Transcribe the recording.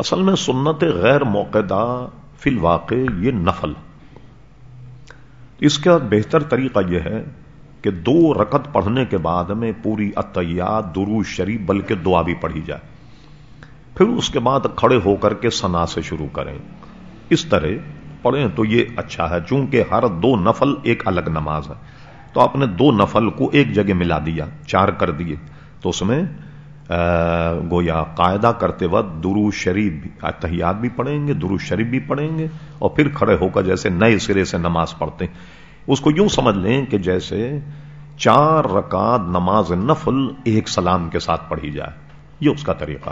اصل میں سنت غیر موقع فی الواقع یہ نفل۔ اس کا بہتر طریقہ یہ ہے کہ دو رکت پڑھنے کے بعد میں پوری اطیات درو شریف، بلکہ دعا بھی پڑھی جائے۔ پھر اس کے بعد کھڑے ہو کر کے سنا سے شروع کریں۔ اس طرح پڑھیں تو یہ اچھا ہے، چونکہ ہر دو نفل ایک الگ نماز ہے۔ تو آپ نے دو نفل کو ایک جگہ ملا دیا، چار کر دیے۔ تو اس میں گویا قاعدہ کرتے وقت درو شریف تحیات بھی پڑھیں گے، درو شریف بھی پڑھیں گے اور پھر کھڑے ہو کر جیسے نئے سرے سے نماز پڑھتے ہیں۔ اس کو یوں سمجھ لیں کہ جیسے چار رکعت نماز نفل ایک سلام کے ساتھ پڑھی جائے۔ یہ اس کا طریقہ۔